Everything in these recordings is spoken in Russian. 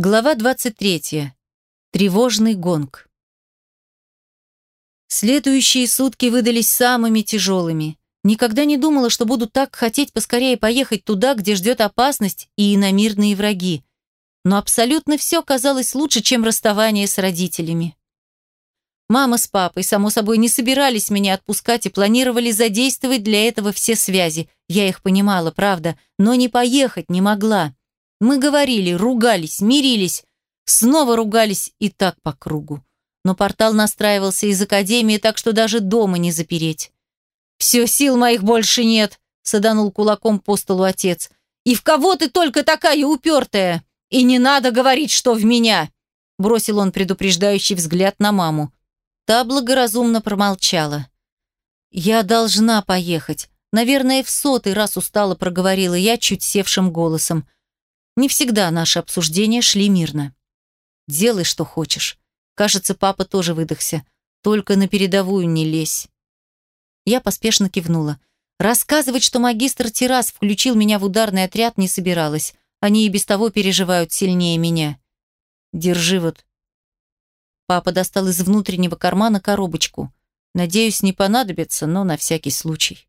Глава 23. Тревожный гонг. Следующие сутки выдались самыми тяжелыми. Никогда не думала, что буду так хотеть поскорее поехать туда, где ждет опасность и иномирные враги. Но абсолютно все казалось лучше, чем расставание с родителями. Мама с папой, само собой, не собирались меня отпускать и планировали задействовать для этого все связи. Я их понимала, правда, но не поехать не могла. Мы говорили, ругались, мирились, снова ругались и так по кругу. Но портал настраивался из академии, так что даже дома не запереть. «Все, сил моих больше нет», — саданул кулаком по столу отец. «И в кого ты только такая упертая? И не надо говорить, что в меня!» Бросил он предупреждающий взгляд на маму. Та благоразумно промолчала. «Я должна поехать. Наверное, в сотый раз устало проговорила я чуть севшим голосом. Не всегда наши обсуждения шли мирно. «Делай, что хочешь». Кажется, папа тоже выдохся. «Только на передовую не лезь». Я поспешно кивнула. Рассказывать, что магистр Террас включил меня в ударный отряд, не собиралась. Они и без того переживают сильнее меня. Держи вот. Папа достал из внутреннего кармана коробочку. Надеюсь, не понадобится, но на всякий случай.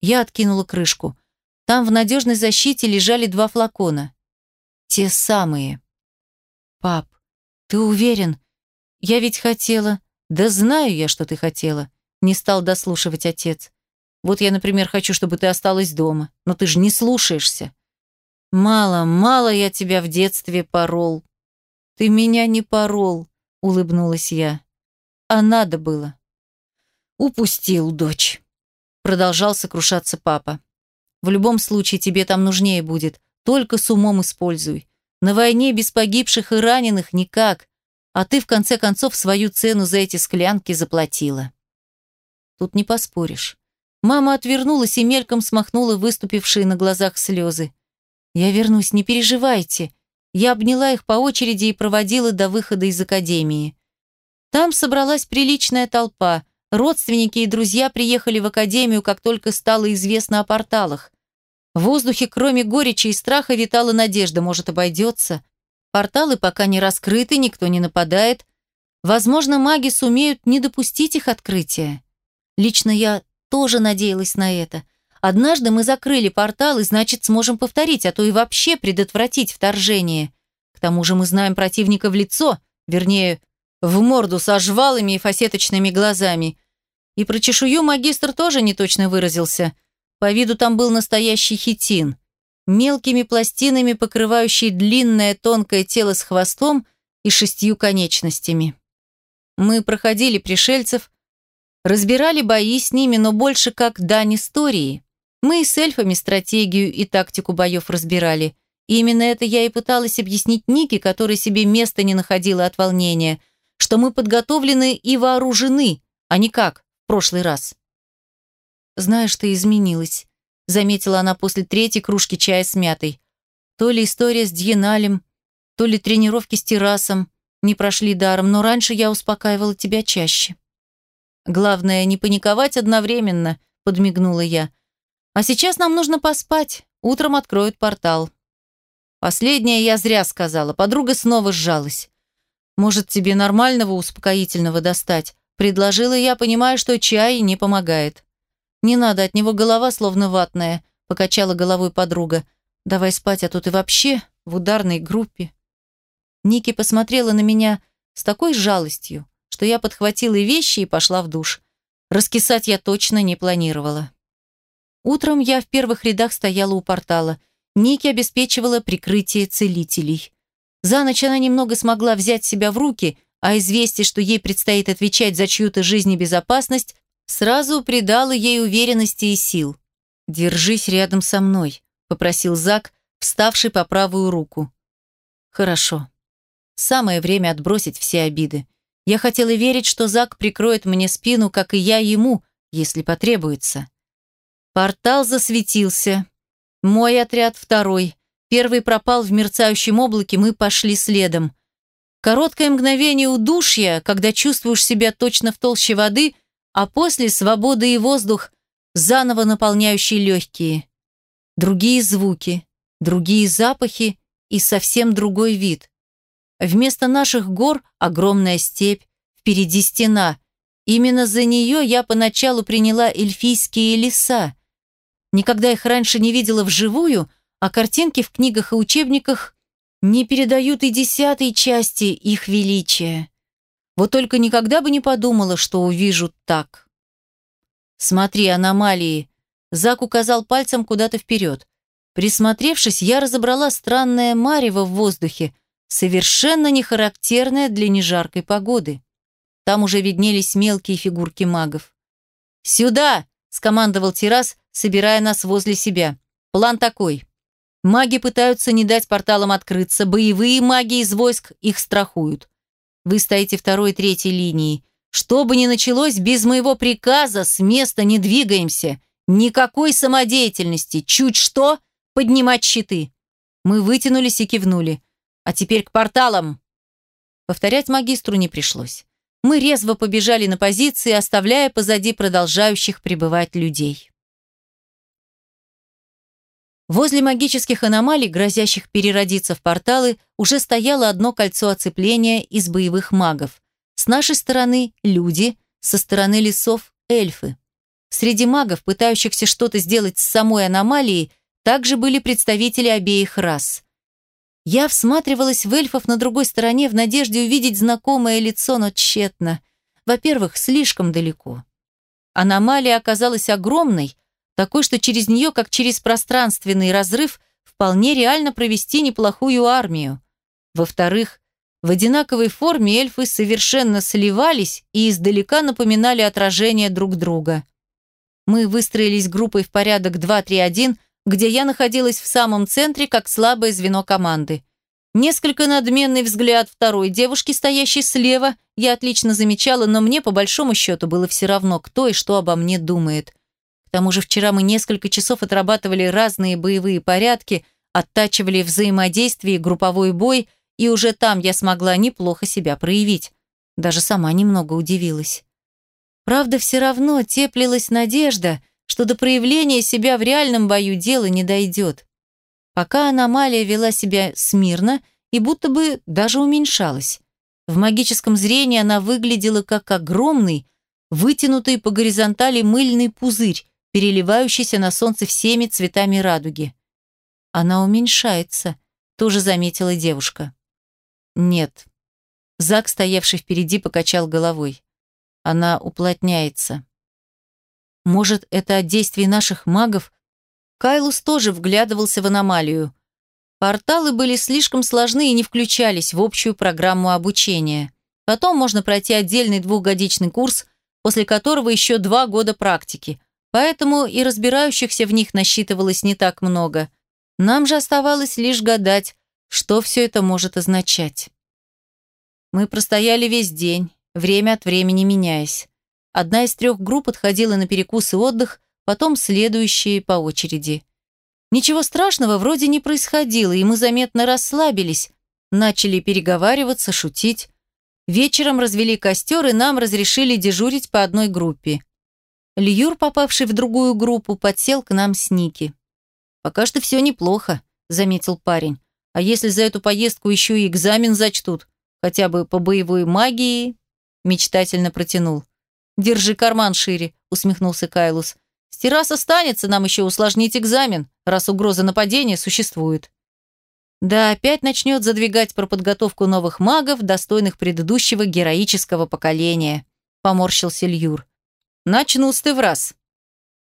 Я откинула крышку. Там в надежной защите лежали два флакона. Те самые. Пап, ты уверен? Я ведь хотела... Да знаю я, что ты хотела. Не стал дослушивать отец. Вот я, например, хочу, чтобы ты осталась дома. Но ты же не слушаешься. Мало, мало я тебя в детстве порол. Ты меня не порол, улыбнулась я. А надо было. Упустил, дочь. Продолжал сокрушаться папа. В любом случае тебе там нужнее будет. Только с умом используй. На войне без погибших и раненых никак. А ты, в конце концов, свою цену за эти склянки заплатила. Тут не поспоришь. Мама отвернулась и мельком смахнула выступившие на глазах слезы. «Я вернусь, не переживайте». Я обняла их по очереди и проводила до выхода из академии. Там собралась приличная толпа. Родственники и друзья приехали в академию, как только стало известно о порталах. В воздухе, кроме горечи и страха, витала надежда, может, обойдется. Порталы пока не раскрыты, никто не нападает. Возможно, маги сумеют не допустить их открытия. Лично я тоже надеялась на это. Однажды мы закрыли портал, и значит, сможем повторить, а то и вообще предотвратить вторжение. К тому же мы знаем противника в лицо, вернее, в морду со жвалами и фасеточными глазами. И про чешую магистр тоже не точно выразился. По виду там был настоящий хитин. Мелкими пластинами покрывающий длинное тонкое тело с хвостом и шестью конечностями. Мы проходили пришельцев, разбирали бои с ними, но больше как дань истории. Мы и с эльфами стратегию и тактику боев разбирали. И именно это я и пыталась объяснить Нике, которая себе места не находила от волнения, что мы подготовлены и вооружены, а не как в прошлый раз. «Знаешь, ты изменилась», — заметила она после третьей кружки чая с мятой. То ли история с Дьеналем, то ли тренировки с террасом не прошли даром, но раньше я успокаивала тебя чаще. «Главное, не паниковать одновременно», — подмигнула я. «А сейчас нам нужно поспать. Утром откроют портал». Последнее я зря сказала. Подруга снова сжалась. «Может, тебе нормального успокоительного достать?» Предложила я, понимая, что чай не помогает. «Не надо, от него голова словно ватная», – покачала головой подруга. «Давай спать, а то ты вообще в ударной группе». Ники посмотрела на меня с такой жалостью, что я подхватила вещи и пошла в душ. Раскисать я точно не планировала. Утром я в первых рядах стояла у портала. Ники обеспечивала прикрытие целителей. За ночь она немного смогла взять себя в руки, а известие, что ей предстоит отвечать за чью-то жизнь и безопасность, сразу придало ей уверенности и сил. «Держись рядом со мной», — попросил Зак, вставший по правую руку. «Хорошо. Самое время отбросить все обиды. Я хотела верить, что Зак прикроет мне спину, как и я ему, если потребуется». Портал засветился. Мой отряд второй. Первый пропал в мерцающем облаке, мы пошли следом. Короткое мгновение удушья, когда чувствуешь себя точно в толще воды, а после свобода и воздух, заново наполняющие легкие. Другие звуки, другие запахи и совсем другой вид. Вместо наших гор огромная степь, впереди стена. Именно за нее я поначалу приняла эльфийские леса. Никогда их раньше не видела вживую, а картинки в книгах и учебниках не передают и десятой части их величия. Вот только никогда бы не подумала, что увижу так. «Смотри, аномалии!» Зак указал пальцем куда-то вперед. Присмотревшись, я разобрала странное марево в воздухе, совершенно не характерное для нежаркой погоды. Там уже виднелись мелкие фигурки магов. «Сюда!» – скомандовал Террас, собирая нас возле себя. «План такой. Маги пытаются не дать порталам открыться, боевые маги из войск их страхуют. Вы стоите второй и третьей линии. Что бы ни началось, без моего приказа с места не двигаемся. Никакой самодеятельности. Чуть что – поднимать щиты. Мы вытянулись и кивнули. А теперь к порталам. Повторять магистру не пришлось. Мы резво побежали на позиции, оставляя позади продолжающих пребывать людей. Возле магических аномалий, грозящих переродиться в порталы, уже стояло одно кольцо оцепления из боевых магов. С нашей стороны – люди, со стороны лесов – эльфы. Среди магов, пытающихся что-то сделать с самой аномалией, также были представители обеих рас. Я всматривалась в эльфов на другой стороне в надежде увидеть знакомое лицо, но тщетно. Во-первых, слишком далеко. Аномалия оказалась огромной, такой, что через нее, как через пространственный разрыв, вполне реально провести неплохую армию. Во-вторых, в одинаковой форме эльфы совершенно сливались и издалека напоминали отражение друг друга. Мы выстроились группой в порядок 2-3-1, где я находилась в самом центре, как слабое звено команды. Несколько надменный взгляд второй девушки, стоящей слева, я отлично замечала, но мне по большому счету было все равно, кто и что обо мне думает. К тому же вчера мы несколько часов отрабатывали разные боевые порядки, оттачивали взаимодействие и групповой бой, и уже там я смогла неплохо себя проявить. Даже сама немного удивилась. Правда, все равно теплилась надежда, что до проявления себя в реальном бою дело не дойдет. Пока аномалия вела себя смирно и будто бы даже уменьшалась. В магическом зрении она выглядела как огромный, вытянутый по горизонтали мыльный пузырь, переливающийся на солнце всеми цветами радуги. Она уменьшается, тоже заметила девушка. Нет. Зак, стоявший впереди, покачал головой. Она уплотняется. Может, это от действий наших магов? Кайлус тоже вглядывался в аномалию. Порталы были слишком сложны и не включались в общую программу обучения. Потом можно пройти отдельный двухгодичный курс, после которого еще два года практики – Поэтому и разбирающихся в них насчитывалось не так много. Нам же оставалось лишь гадать, что все это может означать. Мы простояли весь день, время от времени меняясь. Одна из трех групп отходила на перекус и отдых, потом следующие по очереди. Ничего страшного вроде не происходило, и мы заметно расслабились, начали переговариваться, шутить. Вечером развели костер, и нам разрешили дежурить по одной группе. Льюр, попавший в другую группу, подсел к нам с Ники. «Пока что все неплохо», — заметил парень. «А если за эту поездку еще и экзамен зачтут, хотя бы по боевой магии?» Мечтательно протянул. «Держи карман шире», — усмехнулся Кайлус. «С террас останется нам еще усложнить экзамен, раз угроза нападения существует». Да, опять начнет задвигать про подготовку новых магов, достойных предыдущего героического поколения, поморщился Льюр. Начну с ты в раз.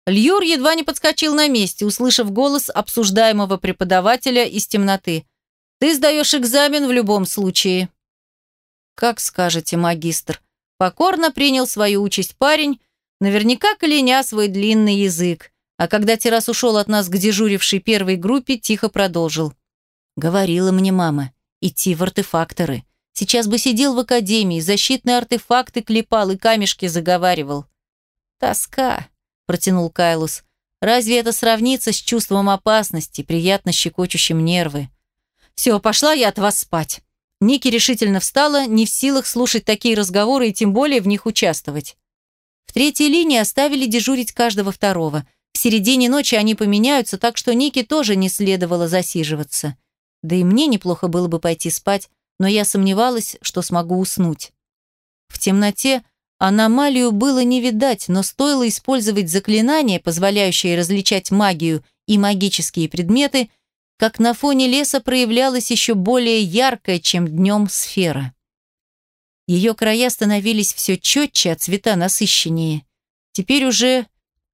Льюр едва не подскочил на месте, услышав голос обсуждаемого преподавателя из темноты. «Ты сдаешь экзамен в любом случае». «Как скажете, магистр». Покорно принял свою участь парень, наверняка кляня свой длинный язык, а когда Террас ушел от нас к дежурившей первой группе, тихо продолжил. «Говорила мне мама, идти в артефакторы. Сейчас бы сидел в академии, защитные артефакты клепал и камешки заговаривал». «Тоска», — протянул Кайлус. «Разве это сравнится с чувством опасности, приятно щекочущим нервы?» «Все, пошла я от вас спать». Ники решительно встала, не в силах слушать такие разговоры и тем более в них участвовать. В третьей линии оставили дежурить каждого второго. В середине ночи они поменяются, так что Ники тоже не следовало засиживаться. Да и мне неплохо было бы пойти спать, но я сомневалась, что смогу уснуть. В темноте аномалию было не видать, но стоило использовать заклинание, позволяющее различать магию и магические предметы, как на фоне леса проявлялась еще более яркая, чем днем сфера. Ее края становились все четче, а цвета насыщеннее. Теперь уже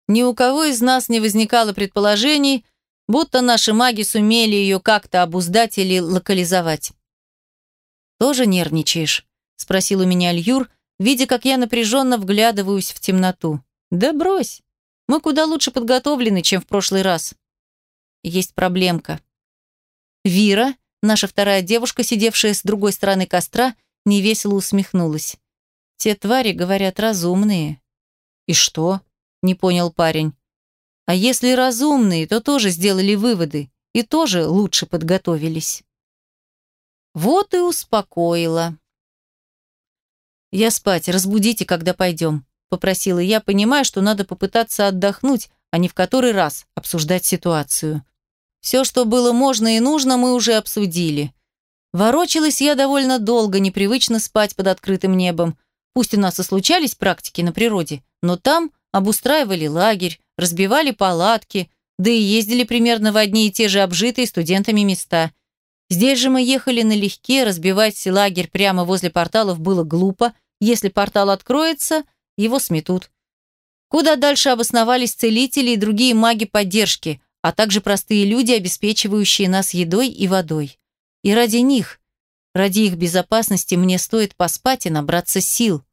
ни у кого из нас не возникало предположений, будто наши маги сумели ее как-то обуздать или локализовать. «Тоже нервничаешь?» – спросил у меня Льюр, видя, как я напряженно вглядываюсь в темноту. «Да брось! Мы куда лучше подготовлены, чем в прошлый раз». Есть проблемка. Вира, наша вторая девушка, сидевшая с другой стороны костра, невесело усмехнулась. «Те твари, говорят, разумные». «И что?» – не понял парень. «А если разумные, то тоже сделали выводы и тоже лучше подготовились». Вот и успокоила. «Я спать, разбудите, когда пойдем», – попросила я, понимая, что надо попытаться отдохнуть, а не в который раз обсуждать ситуацию. Все, что было можно и нужно, мы уже обсудили. Ворочалась я довольно долго, непривычно спать под открытым небом. Пусть у нас и случались практики на природе, но там обустраивали лагерь, разбивали палатки, да и ездили примерно в одни и те же обжитые студентами места. Здесь же мы ехали налегке, разбивать лагерь прямо возле порталов было глупо. Если портал откроется, его сметут. Куда дальше обосновались целители и другие маги поддержки, а также простые люди, обеспечивающие нас едой и водой. И ради них, ради их безопасности мне стоит поспать и набраться сил.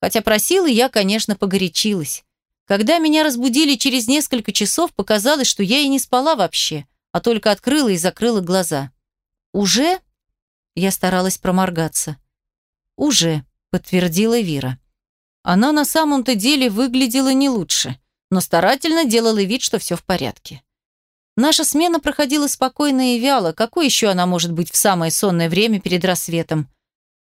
Хотя про силы я, конечно, погорячилась. Когда меня разбудили через несколько часов, показалось, что я и не спала вообще, а только открыла и закрыла глаза. «Уже?» Я старалась проморгаться. «Уже», — подтвердила Вира. Она на самом-то деле выглядела не лучше, но старательно делала вид, что все в порядке. Наша смена проходила спокойно и вяло. Какой еще она может быть в самое сонное время перед рассветом?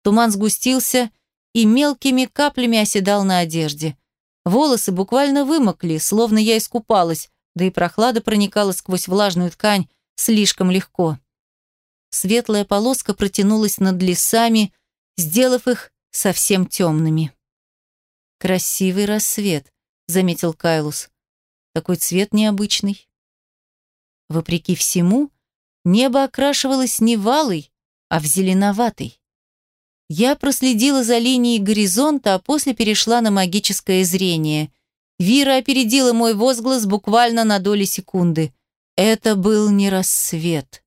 Туман сгустился и мелкими каплями оседал на одежде. Волосы буквально вымокли, словно я искупалась, да и прохлада проникала сквозь влажную ткань слишком легко. Светлая полоска протянулась над лесами, сделав их совсем темными. «Красивый рассвет», — заметил Кайлус. «Такой цвет необычный». Вопреки всему, небо окрашивалось не валой, а в зеленоватый. Я проследила за линией горизонта, а после перешла на магическое зрение. Вира опередила мой возглас буквально на доли секунды. Это был не рассвет.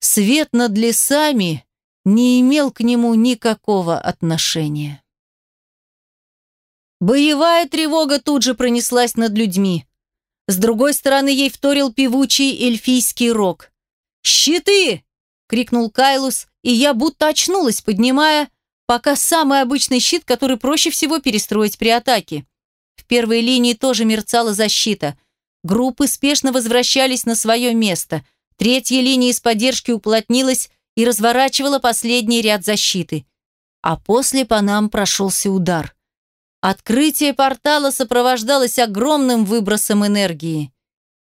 Свет над лесами не имел к нему никакого отношения. Боевая тревога тут же пронеслась над людьми. С другой стороны ей вторил певучий эльфийский рог. «Щиты!» — крикнул Кайлус, и я будто очнулась, поднимая пока самый обычный щит, который проще всего перестроить при атаке. В первой линии тоже мерцала защита. Группы спешно возвращались на свое место. Третья линия из поддержки уплотнилась и разворачивала последний ряд защиты. А после по нам прошелся удар. Открытие портала сопровождалось огромным выбросом энергии.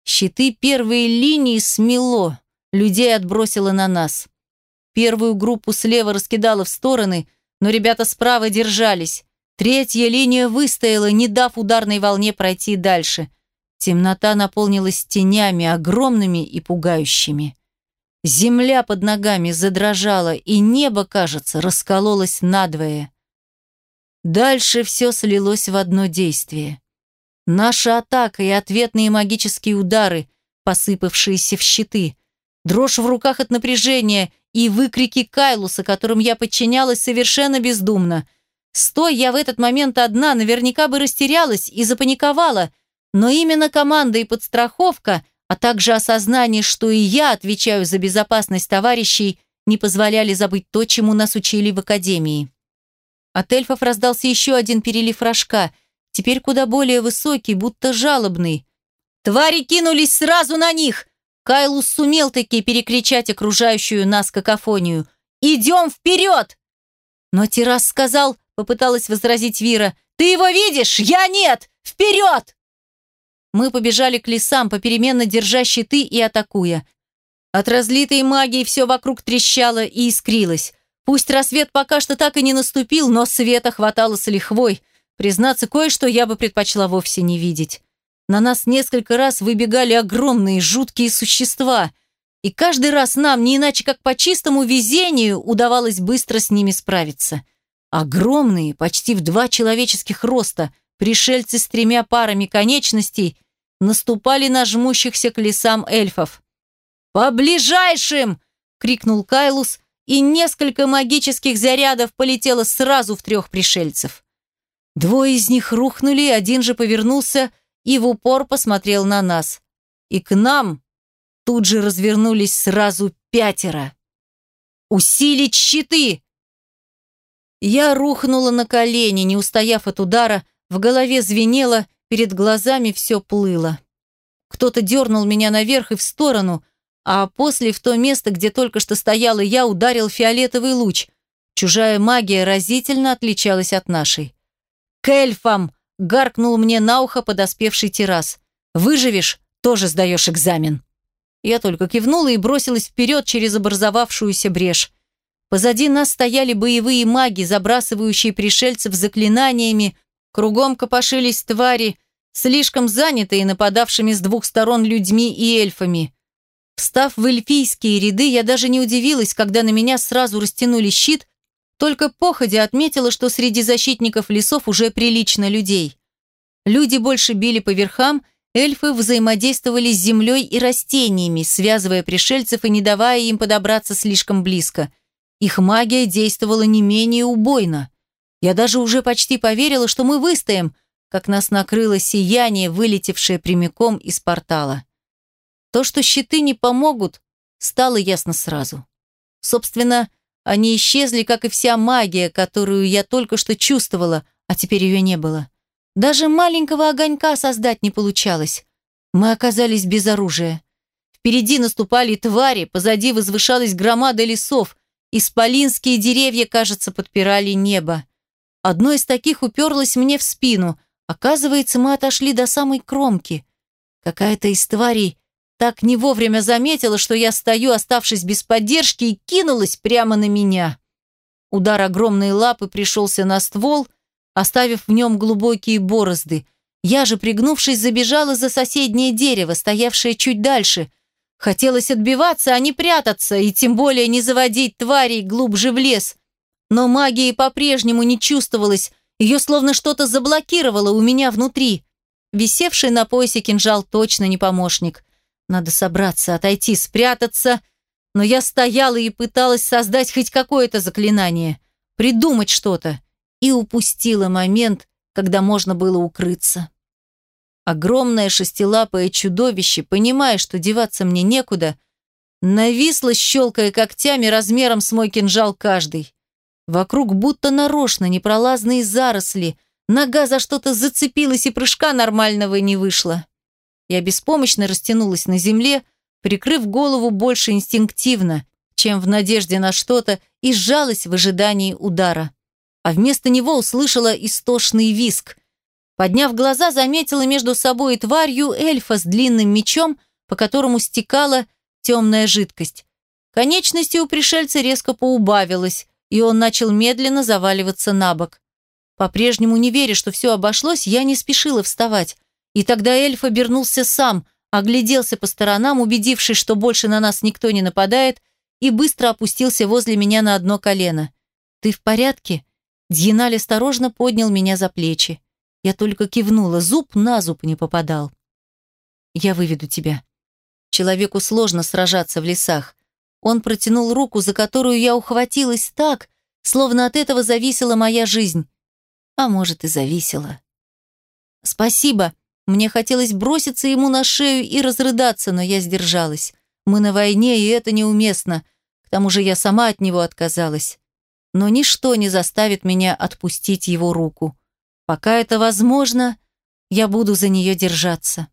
Щиты первой линии смело, людей отбросило на нас. Первую группу слева раскидало в стороны, но ребята справа держались. Третья линия выстояла, не дав ударной волне пройти дальше. Темнота наполнилась тенями, огромными и пугающими. Земля под ногами задрожала, и небо, кажется, раскололось надвое. Дальше все слилось в одно действие. Наша атака и ответные магические удары, посыпавшиеся в щиты, дрожь в руках от напряжения и выкрики Кайлуса, которым я подчинялась совершенно бездумно. Стой я в этот момент одна, наверняка бы растерялась и запаниковала, но именно команда и подстраховка, а также осознание, что и я отвечаю за безопасность товарищей, не позволяли забыть то, чему нас учили в академии. От эльфов раздался еще один перелив рожка, теперь куда более высокий, будто жалобный. «Твари кинулись сразу на них!» Кайлус сумел таки перекричать окружающую нас какофонию. «Идем вперед!» Но Террас сказал, попыталась возразить Вира, «Ты его видишь? Я нет! Вперед!» Мы побежали к лесам, попеременно держа щиты и атакуя. От разлитой магии все вокруг трещало и искрилось. Пусть рассвет пока что так и не наступил, но света хватало с лихвой. Признаться, кое-что я бы предпочла вовсе не видеть. На нас несколько раз выбегали огромные, жуткие существа, и каждый раз нам, не иначе как по чистому везению, удавалось быстро с ними справиться. Огромные, почти в два человеческих роста, пришельцы с тремя парами конечностей наступали на жмущихся к лесам эльфов. «По ближайшим!» — крикнул Кайлус, и несколько магических зарядов полетело сразу в трех пришельцев. Двое из них рухнули, один же повернулся и в упор посмотрел на нас. И к нам тут же развернулись сразу пятеро. «Усилить щиты!» Я рухнула на колени, не устояв от удара, в голове звенело, перед глазами все плыло. Кто-то дернул меня наверх и в сторону, а после в то место, где только что стояла я, ударил фиолетовый луч. Чужая магия разительно отличалась от нашей. «К эльфам!» – гаркнул мне на ухо подоспевший террас. «Выживешь, тоже сдаешь экзамен». Я только кивнула и бросилась вперед через образовавшуюся брешь. Позади нас стояли боевые маги, забрасывающие пришельцев заклинаниями, кругом копошились твари, слишком занятые нападавшими с двух сторон людьми и эльфами. Встав в эльфийские ряды, я даже не удивилась, когда на меня сразу растянули щит, только походя отметила, что среди защитников лесов уже прилично людей. Люди больше били по верхам, эльфы взаимодействовали с землей и растениями, связывая пришельцев и не давая им подобраться слишком близко. Их магия действовала не менее убойно. Я даже уже почти поверила, что мы выстоим, как нас накрыло сияние, вылетевшее прямиком из портала. То, что щиты не помогут, стало ясно сразу. Собственно, они исчезли, как и вся магия, которую я только что чувствовала, а теперь ее не было. Даже маленького огонька создать не получалось. Мы оказались без оружия. Впереди наступали твари, позади возвышалась громада лесов, исполинские деревья, кажется, подпирали небо. Одно из таких уперлось мне в спину. Оказывается, мы отошли до самой кромки. Какая-то из тварей так не вовремя заметила, что я стою, оставшись без поддержки, и кинулась прямо на меня. Удар огромной лапы пришелся на ствол, оставив в нем глубокие борозды. Я же, пригнувшись, забежала за соседнее дерево, стоявшее чуть дальше. Хотелось отбиваться, а не прятаться, и тем более не заводить тварей глубже в лес. Но магии по-прежнему не чувствовалось, ее словно что-то заблокировало у меня внутри. Висевший на поясе кинжал точно не помощник. Надо собраться, отойти, спрятаться. Но я стояла и пыталась создать хоть какое-то заклинание, придумать что-то, и упустила момент, когда можно было укрыться. Огромное шестилапое чудовище, понимая, что деваться мне некуда, нависло, щелкая когтями размером с мой кинжал каждый. Вокруг будто нарочно непролазные заросли, нога за что-то зацепилась и прыжка нормального не вышло. Я беспомощно растянулась на земле, прикрыв голову больше инстинктивно, чем в надежде на что-то, и сжалась в ожидании удара. А вместо него услышала истошный виск. Подняв глаза, заметила между собой и тварью эльфа с длинным мечом, по которому стекала темная жидкость. Конечности у пришельца резко поубавилась, и он начал медленно заваливаться на бок. По-прежнему не веря, что все обошлось, я не спешила вставать. И тогда эльф обернулся сам, огляделся по сторонам, убедившись, что больше на нас никто не нападает, и быстро опустился возле меня на одно колено. «Ты в порядке?» Дьеналь осторожно поднял меня за плечи. Я только кивнула, зуб на зуб не попадал. «Я выведу тебя». Человеку сложно сражаться в лесах. Он протянул руку, за которую я ухватилась так, словно от этого зависела моя жизнь. А может, и зависела. «Спасибо», мне хотелось броситься ему на шею и разрыдаться, но я сдержалась. Мы на войне, и это неуместно. К тому же я сама от него отказалась. Но ничто не заставит меня отпустить его руку. Пока это возможно, я буду за нее держаться.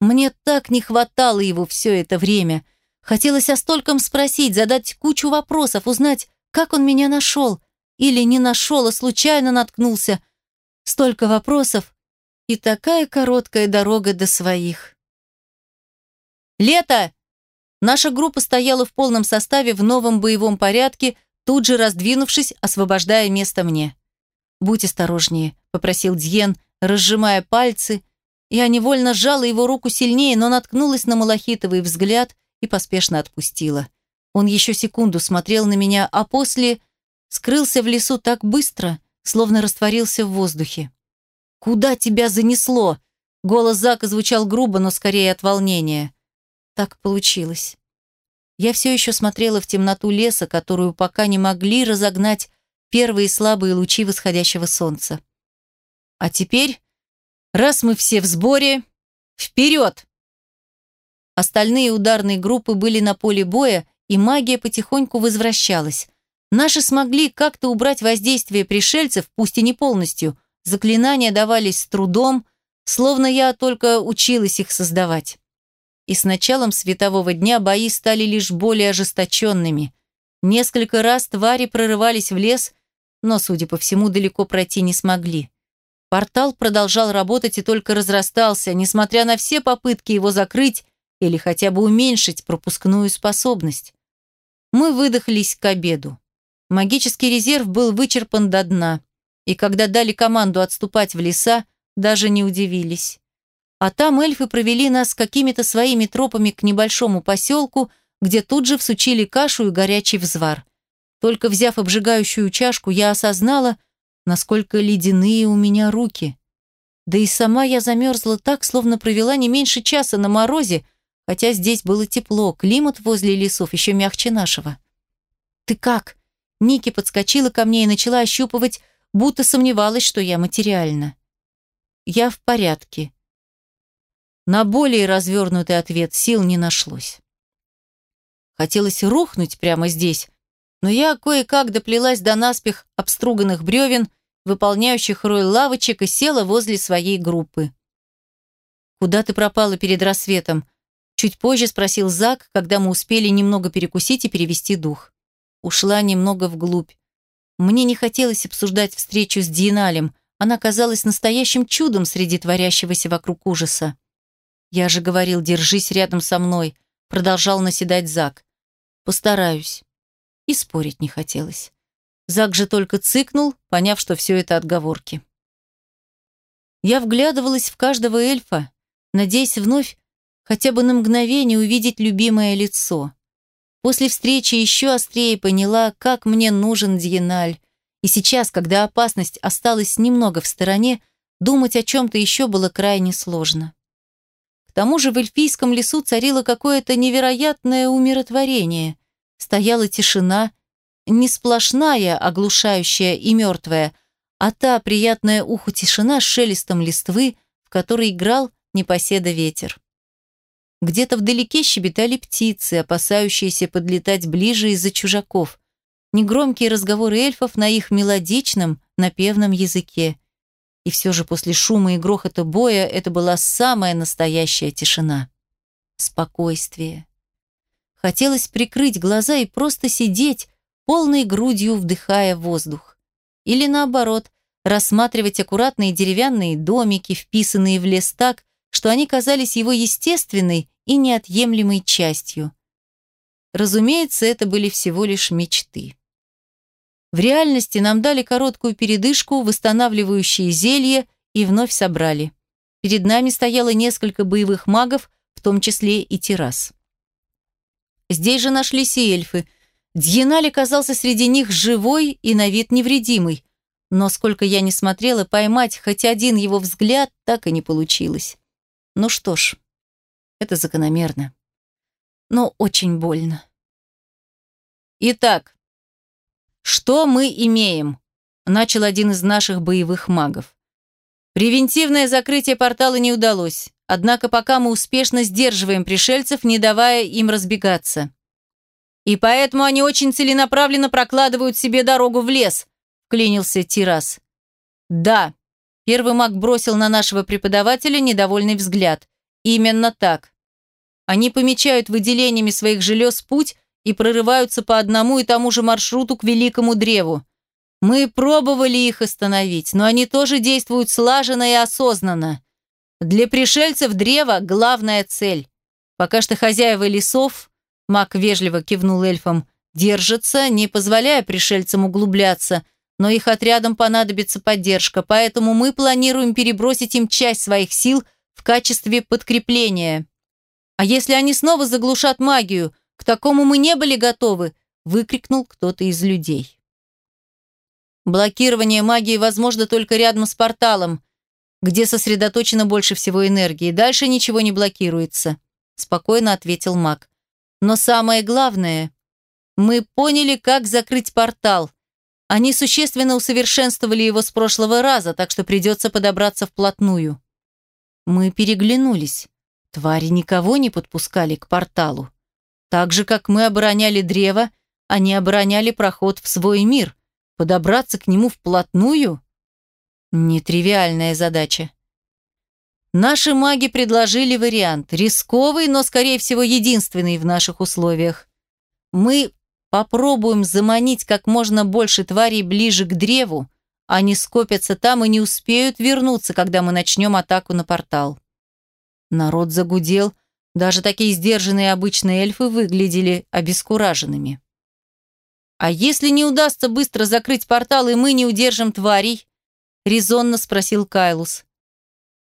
Мне так не хватало его все это время. Хотелось о стольком спросить, задать кучу вопросов, узнать, как он меня нашел. Или не нашел, а случайно наткнулся. Столько вопросов, и такая короткая дорога до своих. Лето! Наша группа стояла в полном составе в новом боевом порядке, тут же раздвинувшись, освобождая место мне. «Будь осторожнее», — попросил Дьен, разжимая пальцы. Я невольно сжала его руку сильнее, но наткнулась на малахитовый взгляд и поспешно отпустила. Он еще секунду смотрел на меня, а после скрылся в лесу так быстро, словно растворился в воздухе. «Куда тебя занесло?» Голос Зака звучал грубо, но скорее от волнения. Так получилось. Я все еще смотрела в темноту леса, которую пока не могли разогнать первые слабые лучи восходящего солнца. А теперь, раз мы все в сборе, вперед! Остальные ударные группы были на поле боя, и магия потихоньку возвращалась. Наши смогли как-то убрать воздействие пришельцев, пусть и не полностью. Заклинания давались с трудом, словно я только училась их создавать. И с началом светового дня бои стали лишь более ожесточенными. Несколько раз твари прорывались в лес, но, судя по всему, далеко пройти не смогли. Портал продолжал работать и только разрастался, несмотря на все попытки его закрыть или хотя бы уменьшить пропускную способность. Мы выдохлись к обеду. Магический резерв был вычерпан до дна, и когда дали команду отступать в леса, даже не удивились. А там эльфы провели нас какими-то своими тропами к небольшому поселку, где тут же всучили кашу и горячий взвар. Только взяв обжигающую чашку, я осознала, насколько ледяные у меня руки. Да и сама я замерзла так, словно провела не меньше часа на морозе, хотя здесь было тепло, климат возле лесов еще мягче нашего. «Ты как?» Ники подскочила ко мне и начала ощупывать, будто сомневалась, что я материальна. «Я в порядке». На более развернутый ответ сил не нашлось. Хотелось рухнуть прямо здесь, но я кое-как доплелась до наспех обструганных бревен, выполняющих роль лавочек, и села возле своей группы. «Куда ты пропала перед рассветом?» Чуть позже спросил Зак, когда мы успели немного перекусить и перевести дух. Ушла немного вглубь. Мне не хотелось обсуждать встречу с Диналем. Она казалась настоящим чудом среди творящегося вокруг ужаса. «Я же говорил, держись рядом со мной», продолжал наседать Зак. «Постараюсь». И спорить не хотелось. Зак же только цыкнул, поняв, что все это отговорки. Я вглядывалась в каждого эльфа, надеясь вновь хотя бы на мгновение увидеть любимое лицо. После встречи еще острее поняла, как мне нужен Дьеналь. И сейчас, когда опасность осталась немного в стороне, думать о чем-то еще было крайне сложно. К тому же в эльфийском лесу царило какое-то невероятное умиротворение. Стояла тишина, не сплошная, оглушающая и мертвая, а та приятная уху тишина с шелестом листвы, в которой играл непоседа ветер. Где-то вдалеке щебетали птицы, опасающиеся подлетать ближе из-за чужаков. Негромкие разговоры эльфов на их мелодичном, напевном языке. И все же после шума и грохота боя это была самая настоящая тишина. Спокойствие. Хотелось прикрыть глаза и просто сидеть, полной грудью вдыхая воздух. Или наоборот, рассматривать аккуратные деревянные домики, вписанные в лес так, что они казались его естественной и неотъемлемой частью. Разумеется, это были всего лишь мечты. В реальности нам дали короткую передышку, восстанавливающие зелье и вновь собрали. Перед нами стояло несколько боевых магов, в том числе и террас. Здесь же нашлись и эльфы. Дьеналь оказался среди них живой и на вид невредимый. Но сколько я не смотрела, поймать хоть один его взгляд так и не получилось. Ну что ж, это закономерно. Но очень больно. Итак, «Что мы имеем?» – начал один из наших боевых магов. Превентивное закрытие портала не удалось, однако пока мы успешно сдерживаем пришельцев, не давая им разбегаться. И поэтому они очень целенаправленно прокладывают себе дорогу в лес, клянился Тирас. Да, первый маг бросил на нашего преподавателя недовольный взгляд. Именно так. Они помечают выделениями своих желез путь, и прорываются по одному и тому же маршруту к Великому Древу. Мы пробовали их остановить, но они тоже действуют слаженно и осознанно. Для пришельцев Древо – главная цель. Пока что хозяева лесов, маг вежливо кивнул эльфам, держатся, не позволяя пришельцам углубляться, но их отрядам понадобится поддержка, поэтому мы планируем перебросить им часть своих сил в качестве подкрепления. А если они снова заглушат магию? К такому мы не были готовы, выкрикнул кто-то из людей. Блокирование магии возможно только рядом с порталом, где сосредоточено больше всего энергии. Дальше ничего не блокируется, спокойно ответил маг. Но самое главное, мы поняли, как закрыть портал. Они существенно усовершенствовали его с прошлого раза, так что придется подобраться вплотную. Мы переглянулись. Твари никого не подпускали к порталу. Так же, как мы обороняли древо, они обороняли проход в свой мир. Подобраться к нему вплотную? Нетривиальная задача. Наши маги предложили вариант, рисковый, но, скорее всего, единственный в наших условиях. Мы попробуем заманить как можно больше тварей ближе к древу, они скопятся там и не успеют вернуться, когда мы начнем атаку на портал. Народ загудел, даже такие сдержанные обычные эльфы выглядели обескураженными. «А если не удастся быстро закрыть портал, и мы не удержим тварей?» – резонно спросил Кайлус.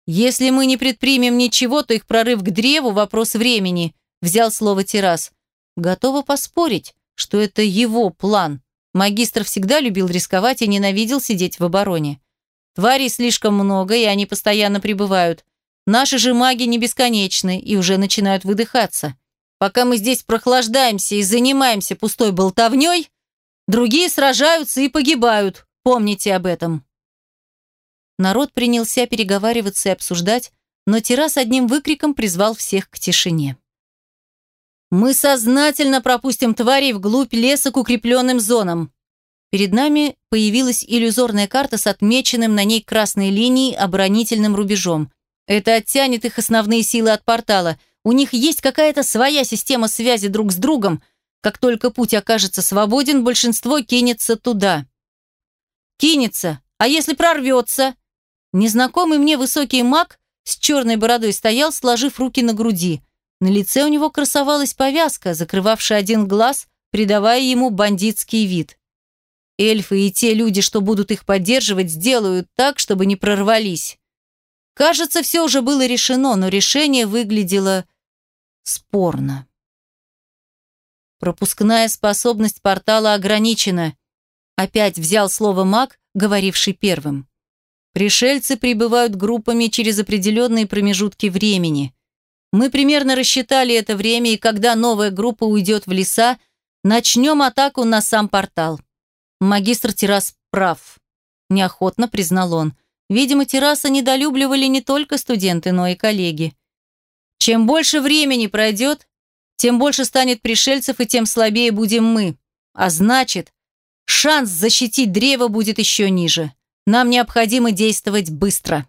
«Если мы не предпримем ничего, то их прорыв к древу – вопрос времени», – взял слово Террас. «Готова поспорить, что это его план. Магистр всегда любил рисковать и ненавидел сидеть в обороне. Тварей слишком много, и они постоянно прибывают. Наши же маги не бесконечны и уже начинают выдыхаться. Пока мы здесь прохлаждаемся и занимаемся пустой болтовней, другие сражаются и погибают. Помните об этом. Народ принялся переговариваться и обсуждать, но Террас одним выкриком призвал всех к тишине. «Мы сознательно пропустим тварей вглубь леса к укрепленным зонам». Перед нами появилась иллюзорная карта с отмеченным на ней красной линией оборонительным рубежом. Это оттянет их основные силы от портала. У них есть какая-то своя система связи друг с другом. Как только путь окажется свободен, большинство кинется туда. Кинется. А если прорвется? Незнакомый мне высокий маг с черной бородой стоял, сложив руки на груди. На лице у него красовалась повязка, закрывавшая один глаз, придавая ему бандитский вид. Эльфы и те люди, что будут их поддерживать, сделают так, чтобы не прорвались. Кажется, все уже было решено, но решение выглядело спорно. Пропускная способность портала ограничена. Опять взял слово маг, говоривший первым. Пришельцы прибывают группами через определенные промежутки времени. Мы примерно рассчитали это время, и когда новая группа уйдет в леса, начнем атаку на сам портал. Магистр Террас прав. Неохотно признал он. Видимо, Терраса недолюбливали не только студенты, но и коллеги. Чем больше времени пройдет, тем больше станет пришельцев, и тем слабее будем мы. А значит, шанс защитить древо будет еще ниже. Нам необходимо действовать быстро.